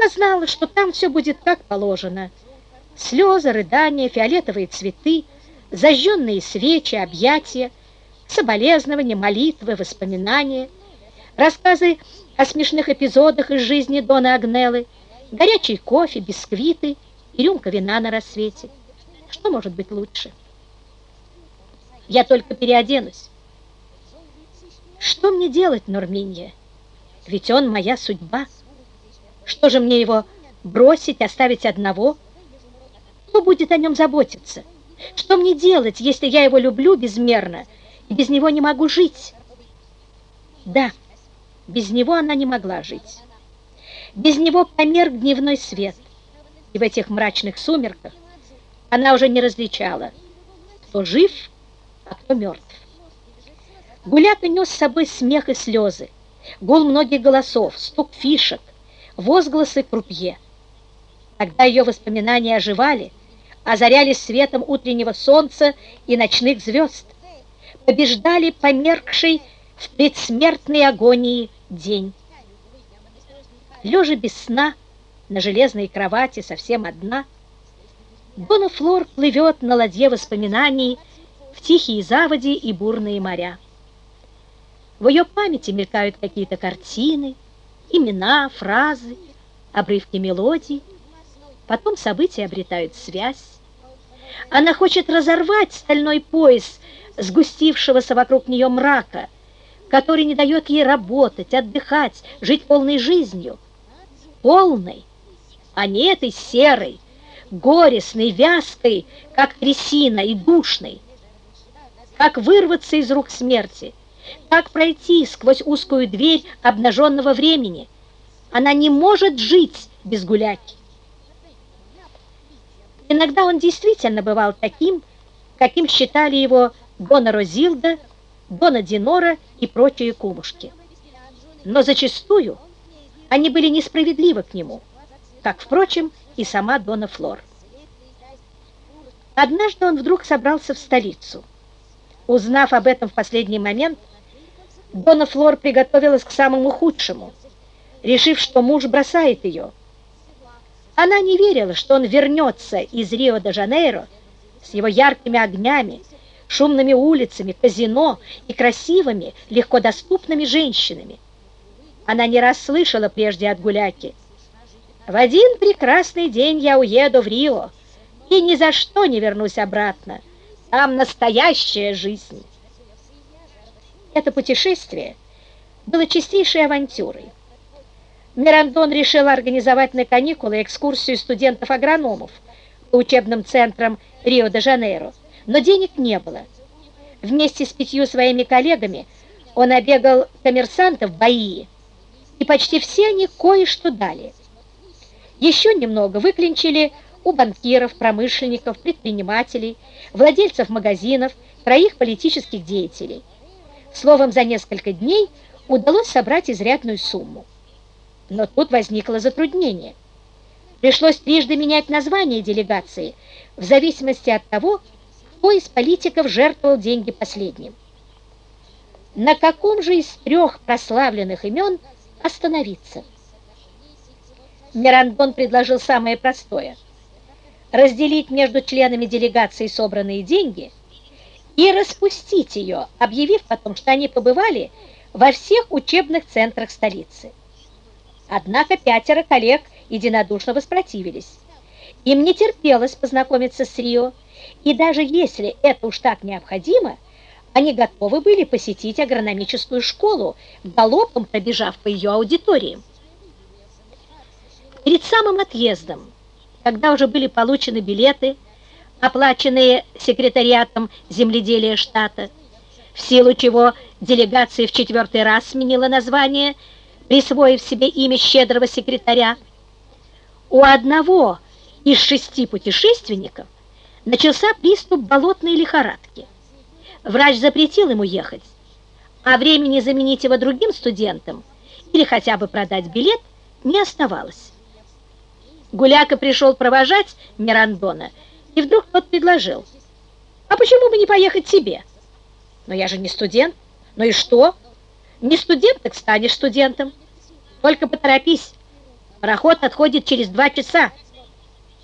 Она знала, что там все будет как положено. Слезы, рыдания, фиолетовые цветы, зажженные свечи, объятия, соболезнования, молитвы, воспоминания, рассказы о смешных эпизодах из жизни Дона Агнеллы, горячий кофе, бисквиты и рюмка вина на рассвете. Что может быть лучше? Я только переоденусь. Что мне делать, Нурминья? Ведь он моя судьба. Что же мне его бросить, оставить одного? Кто будет о нем заботиться? Что мне делать, если я его люблю безмерно и без него не могу жить? Да, без него она не могла жить. Без него померк дневной свет, и в этих мрачных сумерках она уже не различала, кто жив, а кто мертв. Гуляка нес с собой смех и слезы, гул многих голосов, стук фишек, возгласы крупье. Тогда ее воспоминания оживали, озарялись светом утреннего солнца и ночных звезд, побеждали померкший в предсмертной агонии день. Лежа без сна на железной кровати совсем одна, Дона Флор плывет на ладье воспоминаний в тихие заводи и бурные моря. В ее памяти мелькают какие-то картины, имена, фразы, обрывки мелодий. Потом события обретают связь. Она хочет разорвать стальной пояс сгустившегося вокруг нее мрака, который не дает ей работать, отдыхать, жить полной жизнью. Полной, а не этой серой, горестной, вязкой, как трясина и душной. Как вырваться из рук смерти, как пройти сквозь узкую дверь обнаженного времени. Она не может жить без гуляки. Иногда он действительно бывал таким, каким считали его Дона Розилда, Дона Динора и прочие кумушки. Но зачастую они были несправедливы к нему, как, впрочем, и сама Дона Флор. Однажды он вдруг собрался в столицу. Узнав об этом в последний момент, Дона Флор приготовилась к самому худшему, решив, что муж бросает ее. Она не верила, что он вернется из Рио-де-Жанейро с его яркими огнями, шумными улицами, казино и красивыми, легко доступными женщинами. Она не раз слышала прежде от гуляки. «В один прекрасный день я уеду в Рио и ни за что не вернусь обратно. Там настоящая жизнь». Это путешествие было чистейшей авантюрой. Мирандон решил организовать на каникулы экскурсию студентов-агрономов по учебным центрам Рио-де-Жанейро, но денег не было. Вместе с пятью своими коллегами он обегал коммерсантов Баии, и почти все они кое-что дали. Еще немного выклинчили у банкиров, промышленников, предпринимателей, владельцев магазинов, троих политических деятелей. Словом, за несколько дней удалось собрать изрядную сумму. Но тут возникло затруднение. Пришлось трижды менять название делегации в зависимости от того, кто из политиков жертвовал деньги последним. На каком же из трех прославленных имен остановиться? Мирандон предложил самое простое – разделить между членами делегации собранные деньги – и распустить ее, объявив потом, что они побывали во всех учебных центрах столицы. Однако пятеро коллег единодушно воспротивились. Им не терпелось познакомиться с Рио, и даже если это уж так необходимо, они готовы были посетить агрономическую школу, галопом пробежав по ее аудиториям. Перед самым отъездом, когда уже были получены билеты, оплаченные секретариатом земледелия штата, в силу чего делегация в четвертый раз сменила название, присвоив себе имя щедрого секретаря. У одного из шести путешественников начался приступ болотной лихорадки. Врач запретил ему ехать, а времени заменить его другим студентам или хотя бы продать билет не оставалось. Гуляка пришел провожать Мирандона и вдруг тот предложил, а почему бы не поехать тебе? Но я же не студент. Ну и что? Не студент, так станешь студентом. Только поторопись. Пароход отходит через два часа.